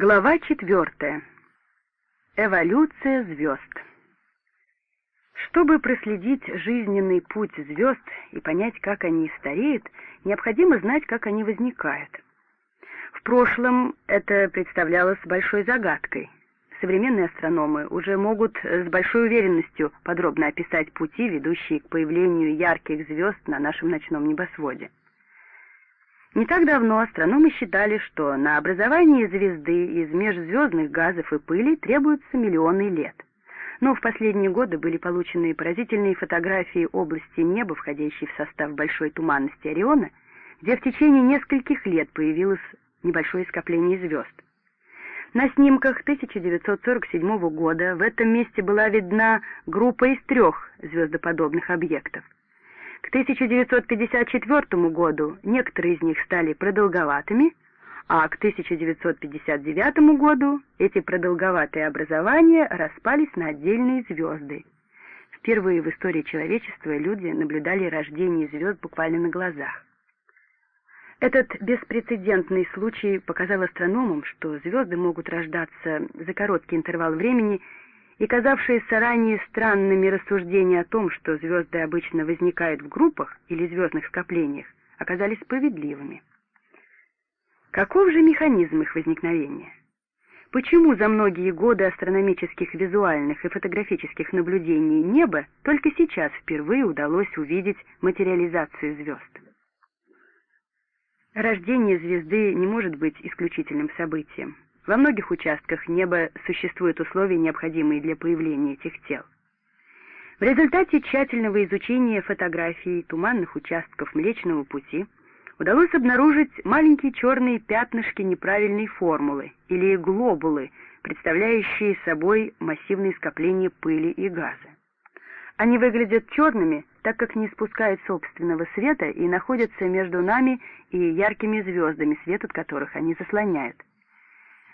Глава четвертая. Эволюция звезд. Чтобы проследить жизненный путь звезд и понять, как они стареют, необходимо знать, как они возникают. В прошлом это представлялось большой загадкой. Современные астрономы уже могут с большой уверенностью подробно описать пути, ведущие к появлению ярких звезд на нашем ночном небосводе. Не так давно астрономы считали, что на образование звезды из межзвездных газов и пыли требуются миллионы лет. Но в последние годы были получены поразительные фотографии области неба, входящей в состав большой туманности Ориона, где в течение нескольких лет появилось небольшое скопление звезд. На снимках 1947 года в этом месте была видна группа из трех звездоподобных объектов. К 1954 году некоторые из них стали продолговатыми, а к 1959 году эти продолговатые образования распались на отдельные звезды. Впервые в истории человечества люди наблюдали рождение звезд буквально на глазах. Этот беспрецедентный случай показал астрономам, что звезды могут рождаться за короткий интервал времени, и казавшиеся ранее странными рассуждения о том, что звезды обычно возникают в группах или звездных скоплениях, оказались справедливыми. Каков же механизм их возникновения? Почему за многие годы астрономических визуальных и фотографических наблюдений неба только сейчас впервые удалось увидеть материализацию звезд? Рождение звезды не может быть исключительным событием. Во многих участках неба существуют условия, необходимые для появления этих тел. В результате тщательного изучения фотографий туманных участков Млечного Пути удалось обнаружить маленькие черные пятнышки неправильной формулы или глобулы, представляющие собой массивные скопления пыли и газа. Они выглядят черными, так как не испускают собственного света и находятся между нами и яркими звездами, свет от которых они заслоняют.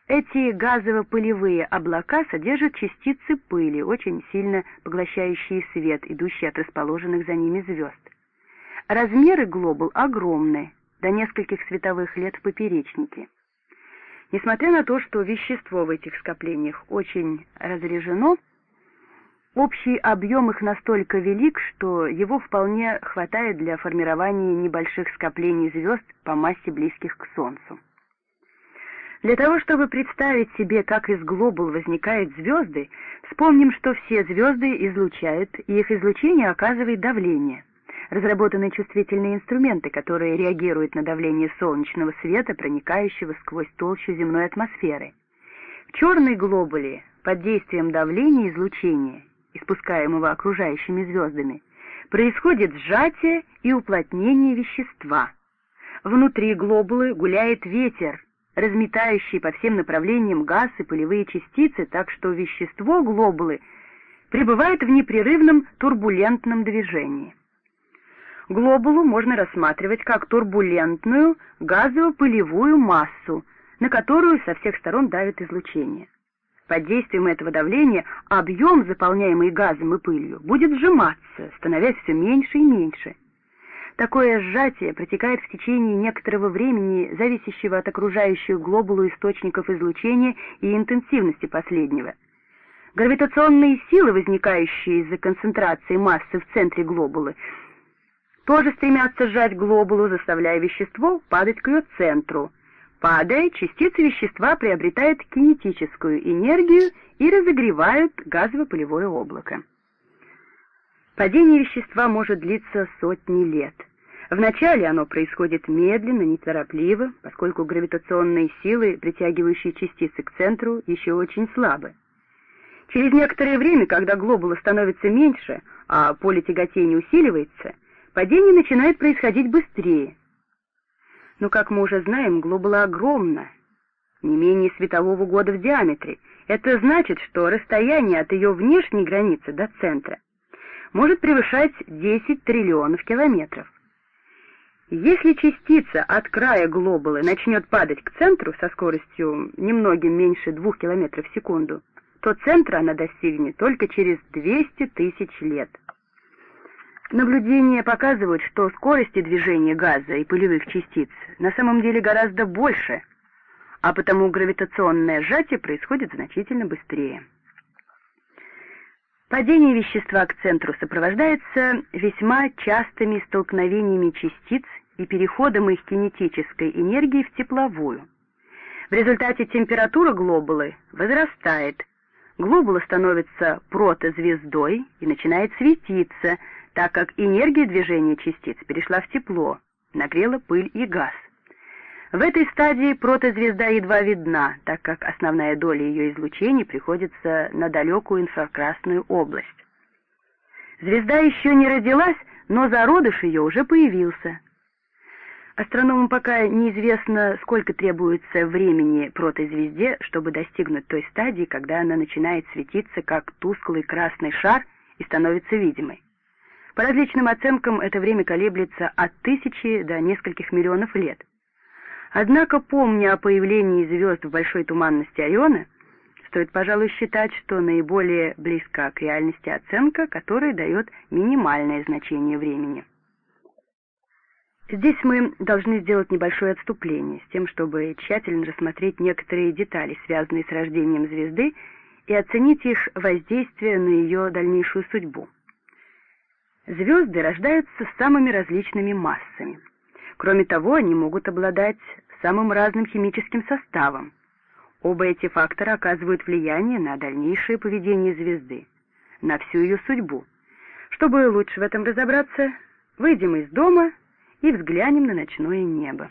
Эти газово-пылевые облака содержат частицы пыли, очень сильно поглощающие свет, идущий от расположенных за ними звезд. Размеры глобул огромны, до нескольких световых лет в поперечнике. Несмотря на то, что вещество в этих скоплениях очень разрежено, Общий объем их настолько велик, что его вполне хватает для формирования небольших скоплений звезд по массе близких к Солнцу. Для того, чтобы представить себе, как из глобул возникают звезды, вспомним, что все звезды излучают, и их излучение оказывает давление. Разработаны чувствительные инструменты, которые реагируют на давление солнечного света, проникающего сквозь толщу земной атмосферы. В черной глобуле под действием давления излучения испускаемого окружающими звездами, происходит сжатие и уплотнение вещества. Внутри глобулы гуляет ветер, разметающий по всем направлениям газ и пылевые частицы, так что вещество глобулы пребывает в непрерывном турбулентном движении. Глобулу можно рассматривать как турбулентную газово-пылевую массу, на которую со всех сторон давит излучение. Под действием этого давления объем, заполняемый газом и пылью, будет сжиматься, становясь все меньше и меньше. Такое сжатие протекает в течение некоторого времени, зависящего от окружающих глобулу источников излучения и интенсивности последнего. Гравитационные силы, возникающие из-за концентрации массы в центре глобулы, тоже стремятся сжать глобулу, заставляя вещество падать к ее центру – Падая, частицы вещества приобретают кинетическую энергию и разогревают газово-пылевое облако. Падение вещества может длиться сотни лет. Вначале оно происходит медленно, неторопливо, поскольку гравитационные силы, притягивающие частицы к центру, еще очень слабы. Через некоторое время, когда глобула становится меньше, а поле тяготения усиливается, падение начинает происходить быстрее – но, как мы уже знаем, глобула огромна, не менее светового года в диаметре. Это значит, что расстояние от ее внешней границы до центра может превышать 10 триллионов километров. Если частица от края глобулы начнет падать к центру со скоростью немногим меньше 2 км в секунду, то центра она достигнет только через 200 тысяч лет. Наблюдения показывают, что скорости движения газа и пылевых частиц на самом деле гораздо больше, а потому гравитационное сжатие происходит значительно быстрее. Падение вещества к центру сопровождается весьма частыми столкновениями частиц и переходом их кинетической энергии в тепловую. В результате температура глобулы возрастает, глобула становится протозвездой и начинает светиться, так как энергия движения частиц перешла в тепло, нагрела пыль и газ. В этой стадии протозвезда едва видна, так как основная доля ее излучений приходится на далекую инфракрасную область. Звезда еще не родилась, но зародыш ее уже появился. Астрономам пока неизвестно, сколько требуется времени протозвезде, чтобы достигнуть той стадии, когда она начинает светиться как тусклый красный шар и становится видимой. По различным оценкам это время колеблется от тысячи до нескольких миллионов лет. Однако, помня о появлении звезд в большой туманности Ориона, стоит, пожалуй, считать, что наиболее близка к реальности оценка, которая дает минимальное значение времени. Здесь мы должны сделать небольшое отступление с тем, чтобы тщательно рассмотреть некоторые детали, связанные с рождением звезды, и оценить их воздействие на ее дальнейшую судьбу. Звезды рождаются с самыми различными массами. Кроме того, они могут обладать самым разным химическим составом. Оба эти фактора оказывают влияние на дальнейшее поведение звезды, на всю ее судьбу. Чтобы лучше в этом разобраться, выйдем из дома и взглянем на ночное небо.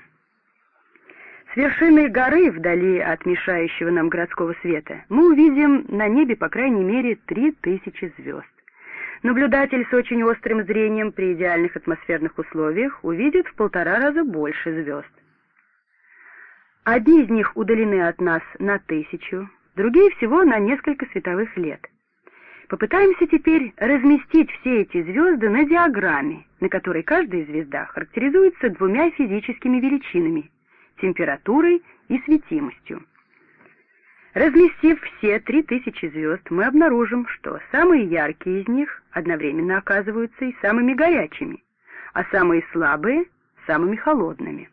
С вершины горы, вдали от мешающего нам городского света, мы увидим на небе по крайней мере три тысячи звезд. Наблюдатель с очень острым зрением при идеальных атмосферных условиях увидит в полтора раза больше звезд. Одни из них удалены от нас на тысячу, другие всего на несколько световых лет. Попытаемся теперь разместить все эти звезды на диаграмме, на которой каждая звезда характеризуется двумя физическими величинами — температурой и светимостью. Разместив все три тысячи звезд, мы обнаружим, что самые яркие из них одновременно оказываются и самыми горячими, а самые слабые — самыми холодными.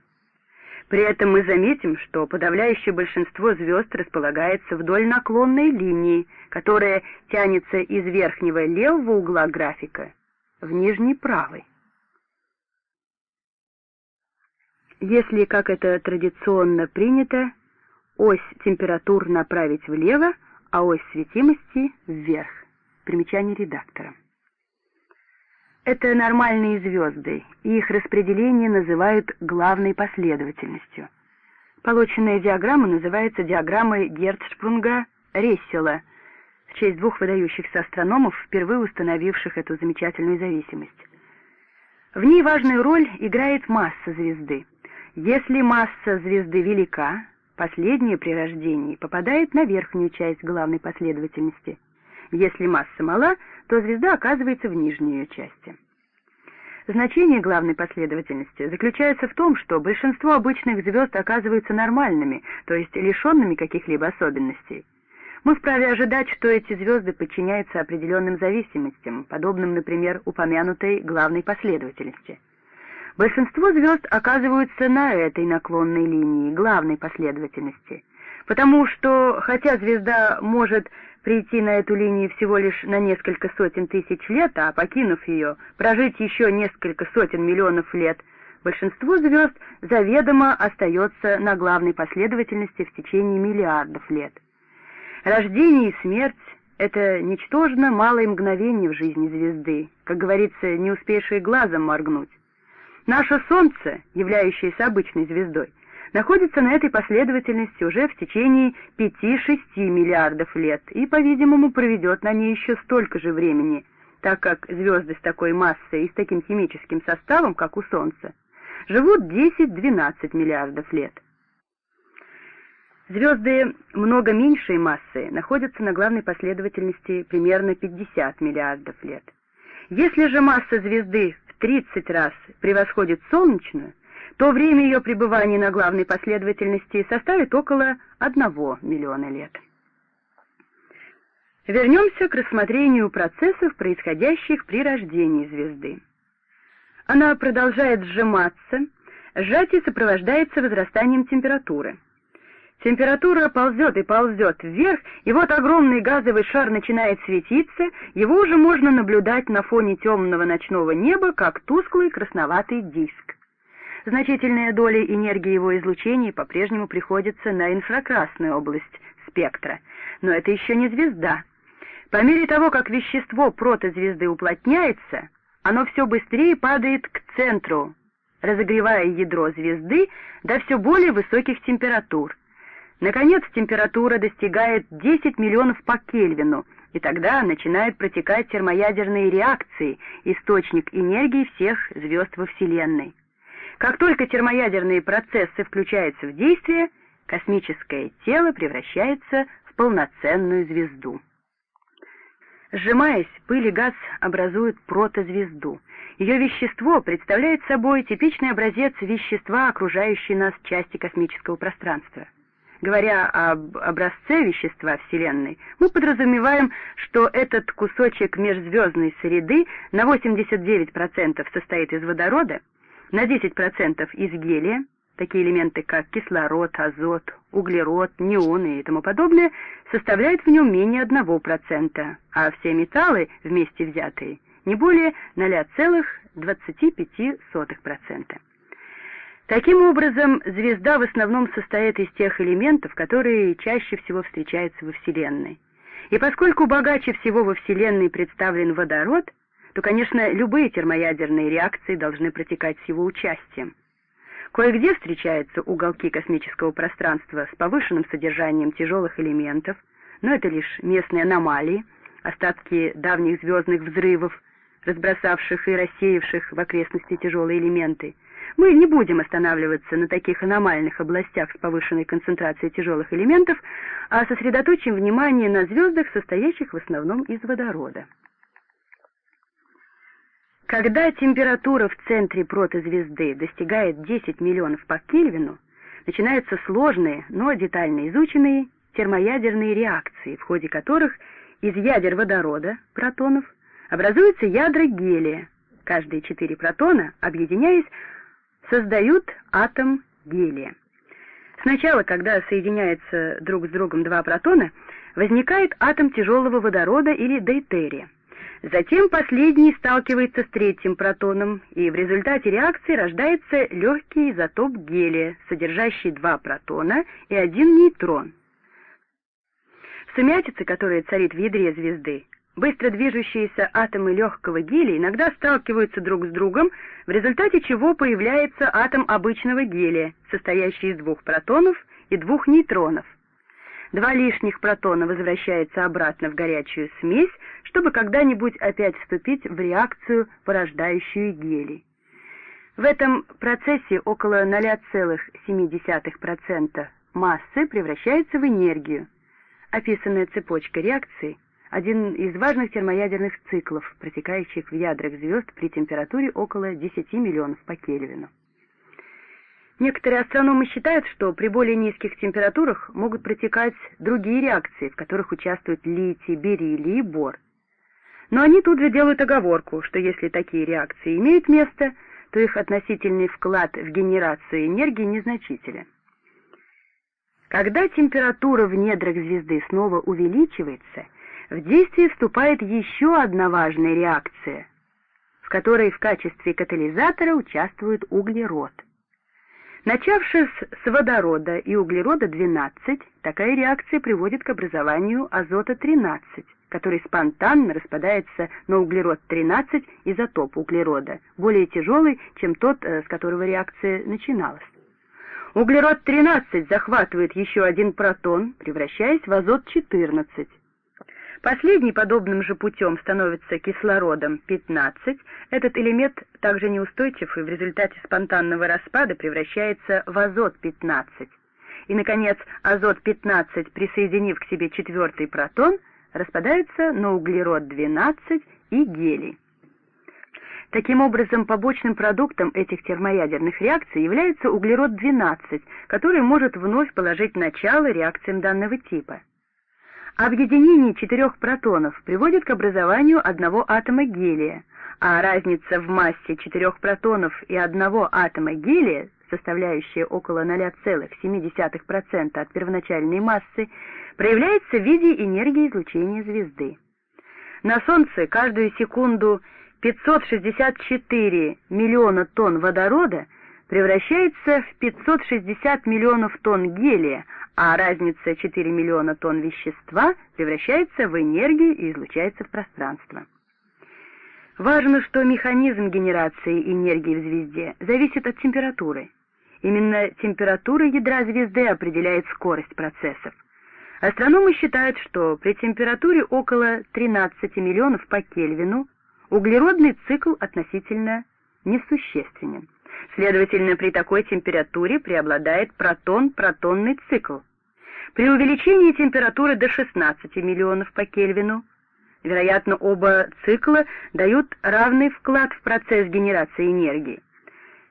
При этом мы заметим, что подавляющее большинство звезд располагается вдоль наклонной линии, которая тянется из верхнего левого угла графика в нижний правый. Если, как это традиционно принято, ось температур направить влево, а ось светимости вверх. Примечание редактора. Это нормальные звезды, и их распределение называют главной последовательностью. Полученная диаграмма называется диаграммой Герцшпрунга-Рессела в честь двух выдающихся астрономов, впервые установивших эту замечательную зависимость. В ней важную роль играет масса звезды. Если масса звезды велика, последняя при рождении попадает на верхнюю часть главной последовательности – если масса мала, то звезда оказывается в нижней ее части. Значение главной последовательности заключается в том, что большинство обычных звезд оказываются нормальными, то есть лишенными каких-либо особенностей. Мы вправе ожидать, что эти звезды подчиняются определенным зависимостям, подобным, например, упомянутой главной последовательности. Большинство звезд оказываются на этой наклонной линии, главной последовательности, потому что, хотя звезда может прийти на эту линию всего лишь на несколько сотен тысяч лет, а покинув ее, прожить еще несколько сотен миллионов лет, большинство звезд заведомо остается на главной последовательности в течение миллиардов лет. Рождение и смерть — это ничтожно малое мгновение в жизни звезды, как говорится, не успеешь и глазом моргнуть. Наше Солнце, являющееся обычной звездой, находится на этой последовательности уже в течение 5-6 миллиардов лет и, по-видимому, проведет на ней еще столько же времени, так как звезды с такой массой и с таким химическим составом, как у Солнца, живут 10-12 миллиардов лет. Звезды много меньшей массы находятся на главной последовательности примерно 50 миллиардов лет. Если же масса звезды 30 раз превосходит солнечную, то время ее пребывания на главной последовательности составит около одного миллиона лет. Вернемся к рассмотрению процессов, происходящих при рождении звезды. Она продолжает сжиматься, сжатие сопровождается возрастанием температуры. Температура ползет и ползет вверх, и вот огромный газовый шар начинает светиться, его уже можно наблюдать на фоне темного ночного неба, как тусклый красноватый диск. Значительная доля энергии его излучения по-прежнему приходится на инфракрасную область спектра, но это еще не звезда. По мере того, как вещество протозвезды уплотняется, оно все быстрее падает к центру, разогревая ядро звезды до все более высоких температур. Наконец температура достигает 10 миллионов по Кельвину, и тогда начинают протекать термоядерные реакции, источник энергии всех звезд во Вселенной. Как только термоядерные процессы включаются в действие, космическое тело превращается в полноценную звезду. Сжимаясь, пыль и газ образуют протозвезду. Ее вещество представляет собой типичный образец вещества, окружающей нас части космического пространства. Говоря об образце вещества Вселенной, мы подразумеваем, что этот кусочек межзвездной среды на 89% состоит из водорода, на 10% из гелия, такие элементы как кислород, азот, углерод, неоны и тому подобное, составляют в нем менее 1%, а все металлы, вместе взятые, не более 0,25%. Таким образом, звезда в основном состоит из тех элементов, которые чаще всего встречаются во Вселенной. И поскольку богаче всего во Вселенной представлен водород, то, конечно, любые термоядерные реакции должны протекать с его участием. Кое-где встречаются уголки космического пространства с повышенным содержанием тяжелых элементов, но это лишь местные аномалии, остатки давних звездных взрывов, разбросавших и рассеявших в окрестности тяжелые элементы. Мы не будем останавливаться на таких аномальных областях с повышенной концентрацией тяжелых элементов, а сосредоточим внимание на звездах, состоящих в основном из водорода. Когда температура в центре протозвезды достигает 10 миллионов по Кельвину, начинаются сложные, но детально изученные термоядерные реакции, в ходе которых из ядер водорода, протонов, образуются ядра гелия. Каждые четыре протона, объединяясь, создают атом гелия. Сначала, когда соединяются друг с другом два протона, возникает атом тяжелого водорода или дейтерия. Затем последний сталкивается с третьим протоном, и в результате реакции рождается легкий изотоп гелия, содержащий два протона и один нейтрон. В сумятице, которая царит в ядре звезды, быстро движущиеся атомы легкого гелия иногда сталкиваются друг с другом, в результате чего появляется атом обычного гелия, состоящий из двух протонов и двух нейтронов. Два лишних протона возвращаются обратно в горячую смесь, чтобы когда-нибудь опять вступить в реакцию, порождающую гелий. В этом процессе около 0,7% массы превращается в энергию. Описанная цепочка реакций – один из важных термоядерных циклов, протекающих в ядрах звезд при температуре около 10 миллионов по Кельвину. Некоторые астрономы считают, что при более низких температурах могут протекать другие реакции, в которых участвуют литий, бериллий и бор. Но они тут же делают оговорку, что если такие реакции имеют место, то их относительный вклад в генерацию энергии незначителен. Когда температура в недрах звезды снова увеличивается, в действие вступает еще одна важная реакция, в которой в качестве катализатора участвует углерод – Начавшись с водорода и углерода-12, такая реакция приводит к образованию азота-13, который спонтанно распадается на углерод-13 изотоп углерода, более тяжелый, чем тот, э, с которого реакция начиналась. Углерод-13 захватывает еще один протон, превращаясь в азот-14. Последний подобным же путем становится кислородом-15. Этот элемент также неустойчив и в результате спонтанного распада превращается в азот-15. И, наконец, азот-15, присоединив к себе четвертый протон, распадается на углерод-12 и гелий. Таким образом, побочным продуктом этих термоядерных реакций является углерод-12, который может вновь положить начало реакциям данного типа. Объединение четырех протонов приводит к образованию одного атома гелия, а разница в массе четырех протонов и одного атома гелия составляющая около 0,7% от первоначальной массы, проявляется в виде энергии излучения звезды. На Солнце каждую секунду 564 миллиона тонн водорода превращается в 560 миллионов тонн гелия, а разница 4 миллиона тонн вещества превращается в энергию и излучается в пространство. Важно, что механизм генерации энергии в звезде зависит от температуры. Именно температура ядра звезды определяет скорость процессов. Астрономы считают, что при температуре около 13 миллионов по Кельвину углеродный цикл относительно несущественен. Следовательно, при такой температуре преобладает протон-протонный цикл. При увеличении температуры до 16 миллионов по Кельвину, вероятно, оба цикла дают равный вклад в процесс генерации энергии.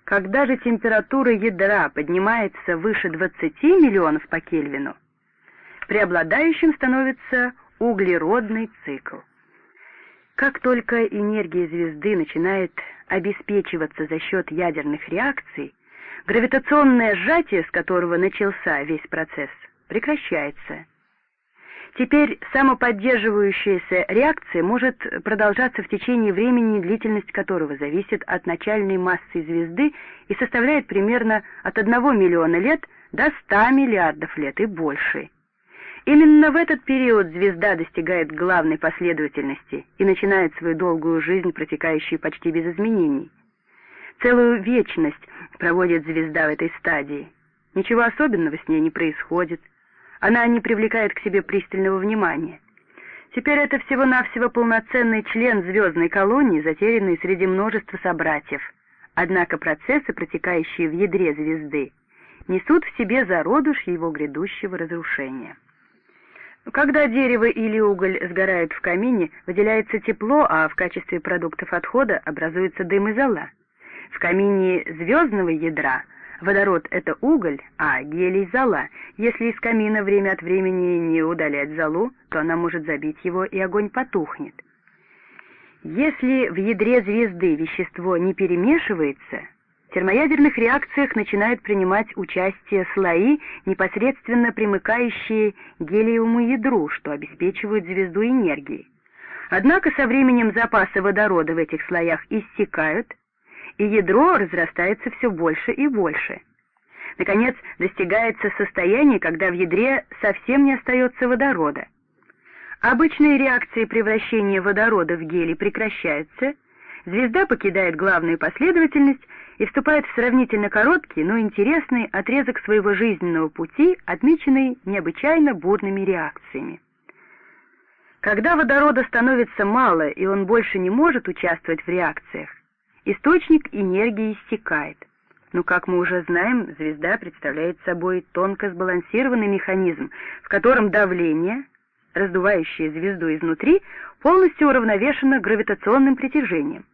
Когда же температура ядра поднимается выше 20 миллионов по Кельвину, преобладающим становится углеродный цикл. Как только энергия звезды начинает обеспечиваться за счет ядерных реакций, гравитационное сжатие, с которого начался весь процесс, прекращается. Теперь самоподдерживающаяся реакция может продолжаться в течение времени, длительность которого зависит от начальной массы звезды и составляет примерно от 1 миллиона лет до 100 миллиардов лет и больше. Именно в этот период звезда достигает главной последовательности и начинает свою долгую жизнь, протекающую почти без изменений. Целую вечность проводит звезда в этой стадии. Ничего особенного с ней не происходит. Она не привлекает к себе пристального внимания. Теперь это всего-навсего полноценный член звездной колонии, затерянный среди множества собратьев. Однако процессы, протекающие в ядре звезды, несут в себе зародыш его грядущего разрушения. Когда дерево или уголь сгорают в камине, выделяется тепло, а в качестве продуктов отхода образуется дым и зола. В камине звездного ядра водород — это уголь, а гелий — зола. Если из камина время от времени не удалять золу, то она может забить его, и огонь потухнет. Если в ядре звезды вещество не перемешивается — в термоядерных реакциях начинают принимать участие слои, непосредственно примыкающие к гелиевому ядру, что обеспечивают звезду энергией. Однако со временем запасы водорода в этих слоях иссякают, и ядро разрастается все больше и больше. Наконец, достигается состояние, когда в ядре совсем не остается водорода. Обычные реакции превращения водорода в гелий прекращаются, звезда покидает главную последовательность и вступает в сравнительно короткий, но интересный отрезок своего жизненного пути, отмеченный необычайно бурными реакциями. Когда водорода становится мало и он больше не может участвовать в реакциях, источник энергии истекает. Но, как мы уже знаем, звезда представляет собой тонко сбалансированный механизм, в котором давление, раздувающее звезду изнутри, полностью уравновешено гравитационным притяжением.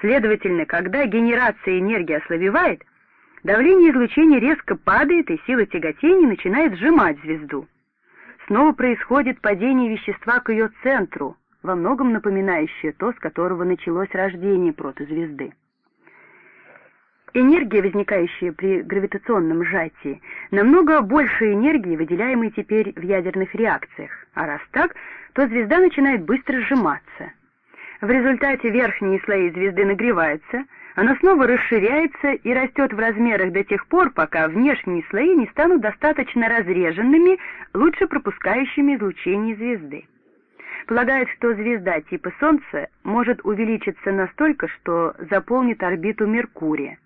Следовательно, когда генерация энергии ослабевает, давление излучения резко падает, и сила тяготения начинает сжимать звезду. Снова происходит падение вещества к ее центру, во многом напоминающее то, с которого началось рождение протозвезды. Энергия, возникающая при гравитационном сжатии, намного больше энергии, выделяемой теперь в ядерных реакциях, а раз так, то звезда начинает быстро сжиматься – в результате верхние слои звезды нагреваются, она снова расширяется и растет в размерах до тех пор, пока внешние слои не станут достаточно разреженными, лучше пропускающими излучение звезды. Полагают, что звезда типа Солнца может увеличиться настолько, что заполнит орбиту Меркурия.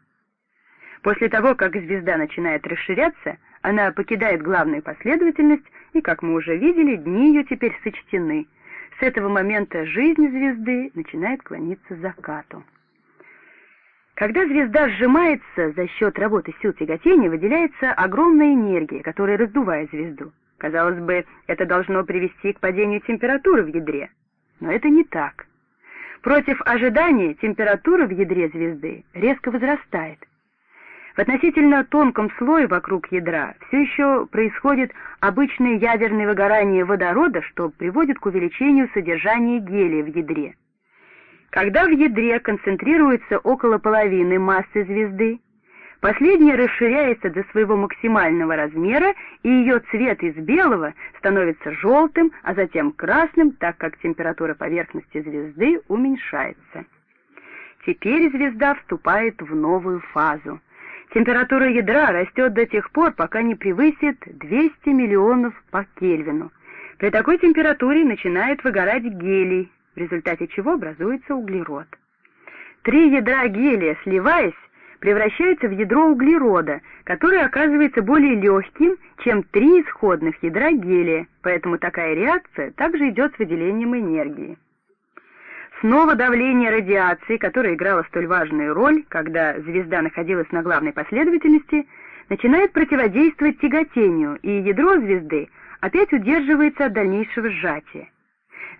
После того, как звезда начинает расширяться, она покидает главную последовательность, и, как мы уже видели, дни ее теперь сочтены — с этого момента жизнь звезды начинает клониться к закату. Когда звезда сжимается за счет работы сил тяготения, выделяется огромная энергия, которая раздувает звезду. Казалось бы, это должно привести к падению температуры в ядре. Но это не так. Против ожидания температура в ядре звезды резко возрастает – в относительно тонком слое вокруг ядра все еще происходит обычное ядерное выгорание водорода, что приводит к увеличению содержания гелия в ядре. Когда в ядре концентрируется около половины массы звезды, Последняя расширяется до своего максимального размера, и ее цвет из белого становится желтым, а затем красным, так как температура поверхности звезды уменьшается. Теперь звезда вступает в новую фазу. Температура ядра растет до тех пор, пока не превысит 200 миллионов по Кельвину. При такой температуре начинает выгорать гелий, в результате чего образуется углерод. Три ядра гелия, сливаясь, превращается в ядро углерода, которое оказывается более легким, чем три исходных ядра гелия, поэтому такая реакция также идет с выделением энергии. Снова давление радиации, которое играло столь важную роль, когда звезда находилась на главной последовательности, начинает противодействовать тяготению, и ядро звезды опять удерживается от дальнейшего сжатия.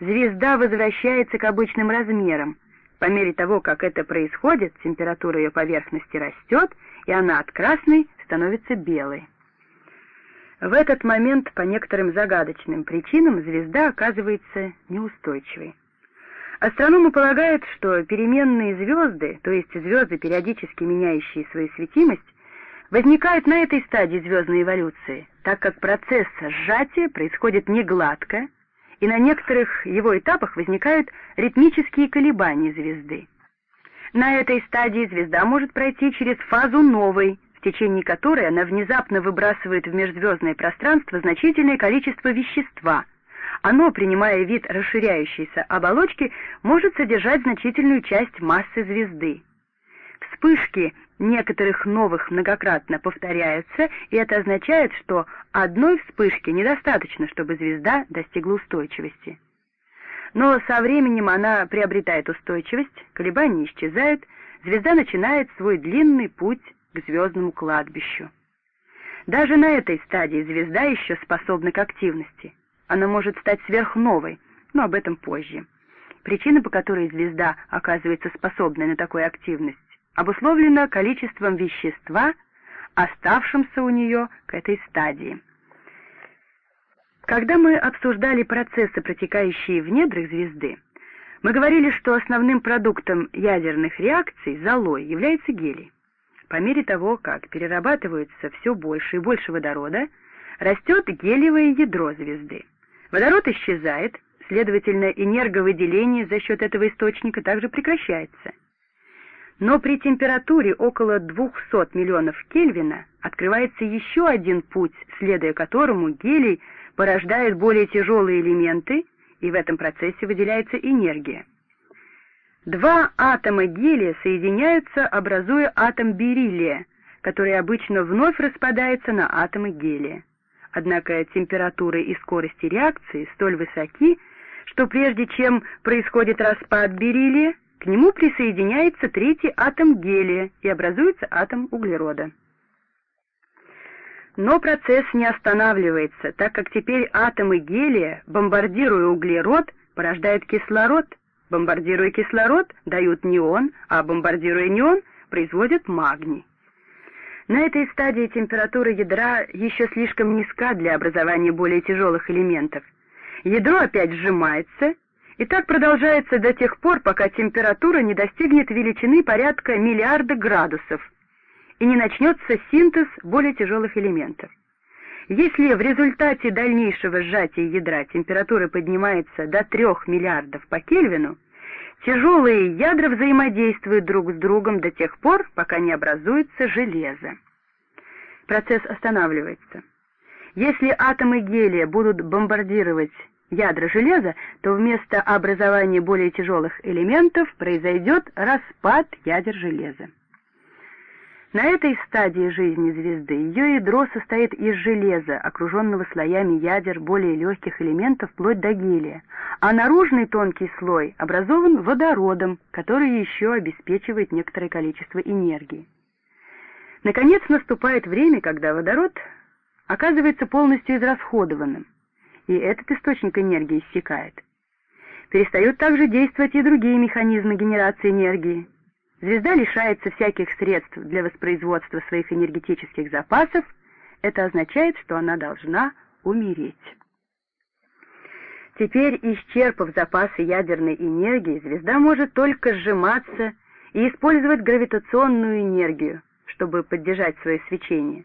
Звезда возвращается к обычным размерам, по мере того, как это происходит, температура ее поверхности растет, и она от красной становится белой. В этот момент по некоторым загадочным причинам звезда оказывается неустойчивой. Астрономы полагают, что переменные звезды, то есть звезды, периодически меняющие свою светимость, возникают на этой стадии звездной эволюции, так как процесс сжатия происходит не гладко, и на некоторых его этапах возникают ритмические колебания звезды. На этой стадии звезда может пройти через фазу новой, в течение которой она внезапно выбрасывает в межзвездное пространство значительное количество вещества. Оно, принимая вид расширяющейся оболочки, может содержать значительную часть массы звезды. Вспышки некоторых новых многократно повторяются, и это означает, что одной вспышки недостаточно, чтобы звезда достигла устойчивости. Но со временем она приобретает устойчивость, колебания исчезают, звезда начинает свой длинный путь к звездному кладбищу. Даже на этой стадии звезда еще способна к активности. Она может стать сверхновой, но об этом позже. Причина, по которой звезда оказывается способной на такую активность, обусловлено количеством вещества, оставшимся у нее к этой стадии. Когда мы обсуждали процессы, протекающие в недрах звезды, мы говорили, что основным продуктом ядерных реакций, золой, является гелий. По мере того, как перерабатывается все больше и больше водорода, растет гелиевое ядро звезды. Водород исчезает, следовательно, энерговыделение за счет этого источника также прекращается – но при температуре около 200 миллионов Кельвина открывается еще один путь, следуя которому гелий порождает более тяжелые элементы, и в этом процессе выделяется энергия. Два атома гелия соединяются, образуя атом бериллия, который обычно вновь распадается на атомы гелия. Однако температура и скорости реакции столь высоки, что прежде чем происходит распад бериллия, к нему присоединяется третий атом гелия и образуется атом углерода. Но процесс не останавливается, так как теперь атомы гелия, бомбардируя углерод, порождают кислород, бомбардируя кислород, дают неон, а бомбардируя неон, производят магний. На этой стадии температура ядра еще слишком низка для образования более тяжелых элементов. Ядро опять сжимается, и так продолжается до тех пор, пока температура не достигнет величины порядка миллиарда градусов и не начнется синтез более тяжелых элементов. Если в результате дальнейшего сжатия ядра температура поднимается до 3 миллиардов по Кельвину, тяжелые ядра взаимодействуют друг с другом до тех пор, пока не образуется железо. Процесс останавливается. Если атомы гелия будут бомбардировать ядра железа, то вместо образования более тяжелых элементов произойдет распад ядер железа. На этой стадии жизни звезды ее ядро состоит из железа, окруженного слоями ядер более легких элементов вплоть до гелия, а наружный тонкий слой образован водородом, который еще обеспечивает некоторое количество энергии. Наконец наступает время, когда водород оказывается полностью израсходованным и этот источник энергии иссякает. Перестают также действовать и другие механизмы генерации энергии. Звезда лишается всяких средств для воспроизводства своих энергетических запасов, это означает, что она должна умереть. Теперь, исчерпав запасы ядерной энергии, звезда может только сжиматься и использовать гравитационную энергию, чтобы поддержать свое свечение.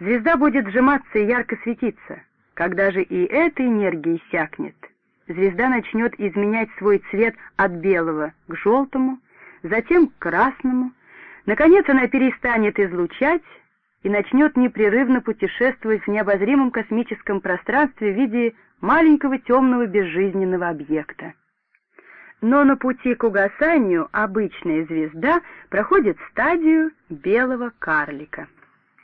Звезда будет сжиматься и ярко светиться. Когда же и эта энергия иссякнет, звезда начнет изменять свой цвет от белого к желтому, затем к красному. Наконец она перестанет излучать и начнет непрерывно путешествовать в необозримом космическом пространстве в виде маленького темного безжизненного объекта. Но на пути к угасанию обычная звезда проходит стадию белого карлика —